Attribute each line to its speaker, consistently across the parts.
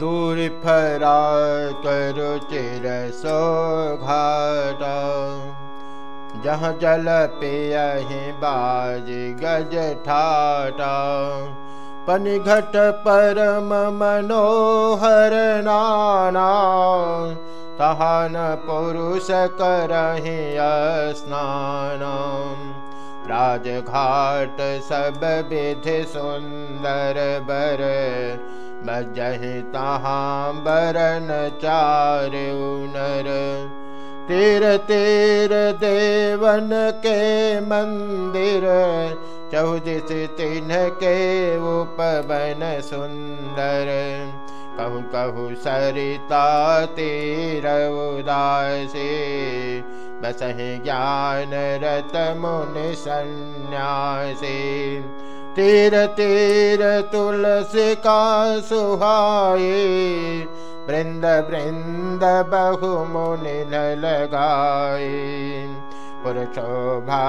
Speaker 1: दूर जल पियहि बाज गज ठाटा। पनि घट परम मनोहर नाना। तहान पुरुष करहि स्नान राजघाट सब विधि सुन्दर बर बजहि तहाँ चार नर तीर तीर देवन के मंदिर चौदिस तिन्ह के उपवन सुंदर। कहु कहु सरिता तीर उदासी, बसहि ज्ञान रत मुनि सन्यासी। तीर तीर तुलसी का सुहाए वृंद वृंद बहु मुनि न लगाए पुरुषोभा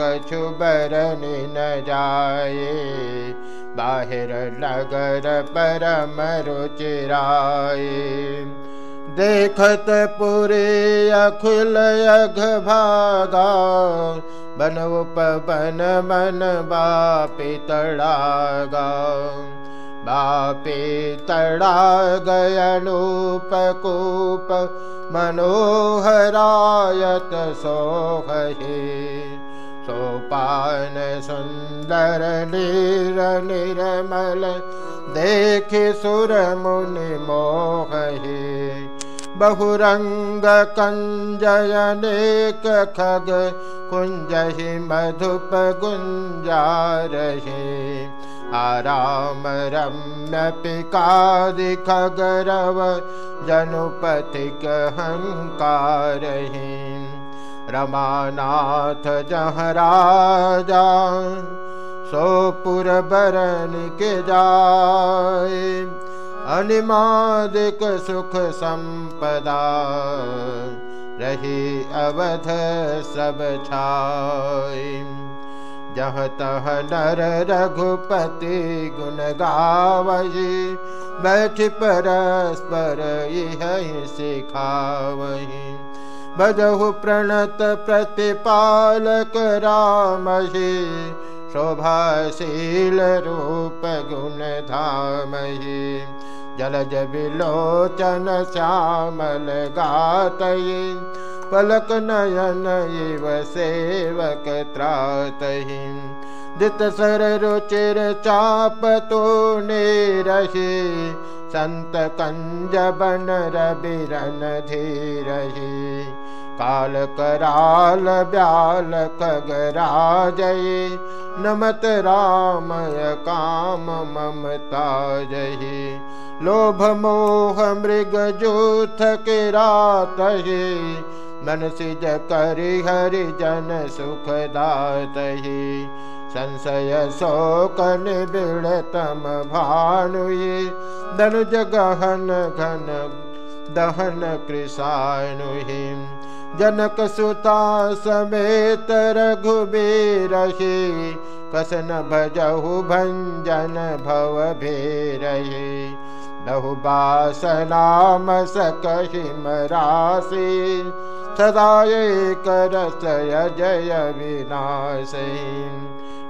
Speaker 1: कछु बरनि न जाए बाहिर नगर परम रुचिराए। देखत पुरे अखिल भागा बन उपवन मन बापी तड़ागा बापी तड़ा गयनूप कूप मनोहरायत सोहे सोपान सुंदर नीर निर्मल देख सुर मुनि मोहे बहुरंग कंजयनेक खग कुंजहि मधुप गुंजारहे आराम रम्य पिकारि खगरव जनुपथिक हंकार रमानाथ जहराजा सोपुर बरन के जाए अनिमादिक सुख सम्पदा रही अवध सब छाय जह तह नर रघुपति गुण गावही। बैठ परस्पर यही सिखावही। बजहु प्रणत प्रतिपालक रामही। शोभाशील रूप गुण धामही। जलज विलोचन श्यामल गातहि पलक नयन इव सेवक त्रातहि दित सर रुचिर चाप तो ने रही संत कंज बन रबिरन धीरही काल कराल ब्याल खगराजयी नमत रामय काम ममता जही लोभ मोह मृग जूथ के रात ही मन सिज करि हरि जन सुख दात ही संशय शोक गहन घन दहन कृषाणुहि जनक सुता समेत रघुबीरहि कसन भजहु भंजन भव भेरहि बहुबासनाम सकहिमरासि सदा करसय जय विनाशि।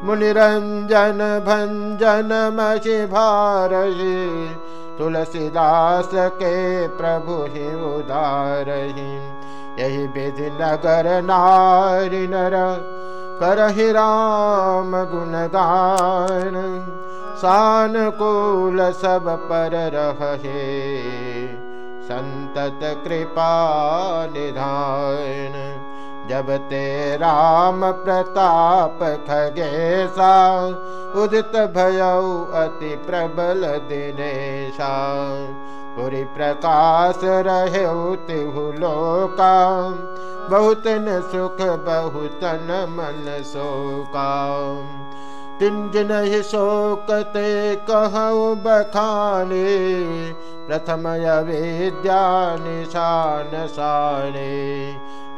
Speaker 1: मुनिरञ्जन भञ्जन महि भारहि, तुलसीदास के प्रभु हि उदारहि। यही विधि नगर नारी नर, करहि राम गुणगान। सानुकूल सब पर रहे संतत कृपा निधान। जब ते राम प्रताप खगेशा उदित भयऊ अति प्रबल दिनेशा पुरी प्रकाश रहे तिहु लोका बहुतन सुख बहुतन मन शोका। तिंजन ही शोकते कहु बखाने प्रथम विद्या निशान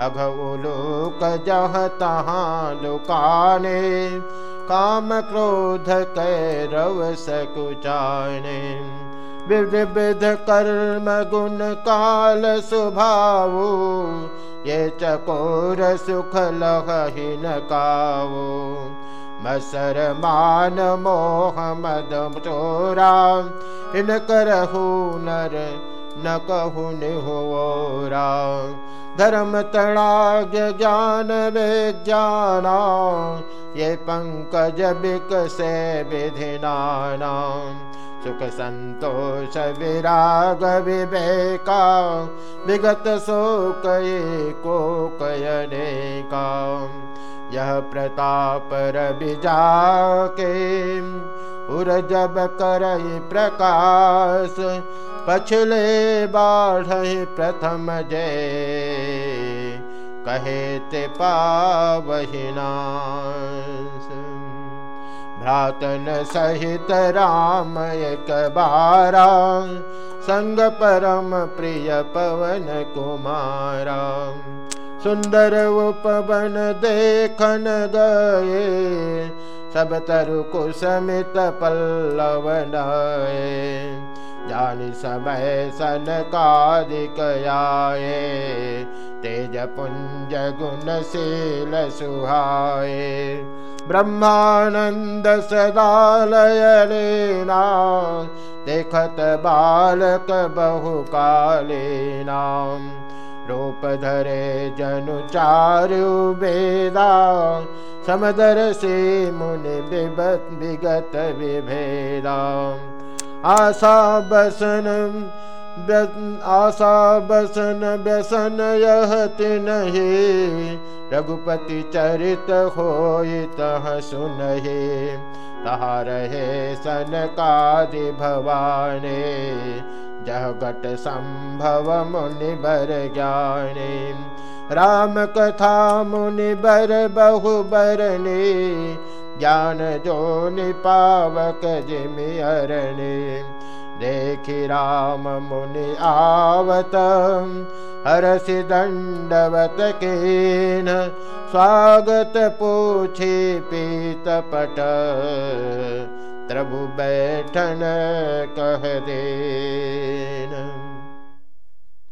Speaker 1: साने अघलोक जह तहाँ लुकाने काम क्रोध कैरव सकुचाने विविध कर्म गुण काल स्वभावो ये चकोर सुख लहीन कावो मसर मान मोह मद चोरा इन करहु नर न कहु निहोरा धर्म तणाग ज्ञान विज्ञाना, ये पंकज बिक से विधि विधिनाना सुख संतोष, विराग, विवेका, विगत शोक को कयने का। यह प्रताप रबिजा के उर जब कर प्रकाश, पछले बाढ़ प्रथम जय कहे ते पावहिना भ्रातन सहित राम एक बारा, संग परम प्रिय पवन कुमारा। सुंदर उपवन देखन गए सब तरु कुसमित पल्लव जान समय सन कादिक आए तेज पुंज गुणशील सुहाए ब्रह्मानन्द सदालयलेना। देखत बालक बहुकालेना। रूप धरे जनु चारु वेदा समदर्शि मुनि विबत विगत विभेदा आशा बसन आशा बसन व्यसन यह तिनहि रघुपति चरित होतः सुनहे तहा रहे सनकादि भवाने जह घट संभव मुनि बर ज्ञाने राम कथा मुनि बर बहु बरने ज्ञान जो निपावक जिमि अरणे। देखि राम मुनि आवत हरसि दण्डवत केन स्वागत पूछि पीतपट प्रभु बैठन कह दे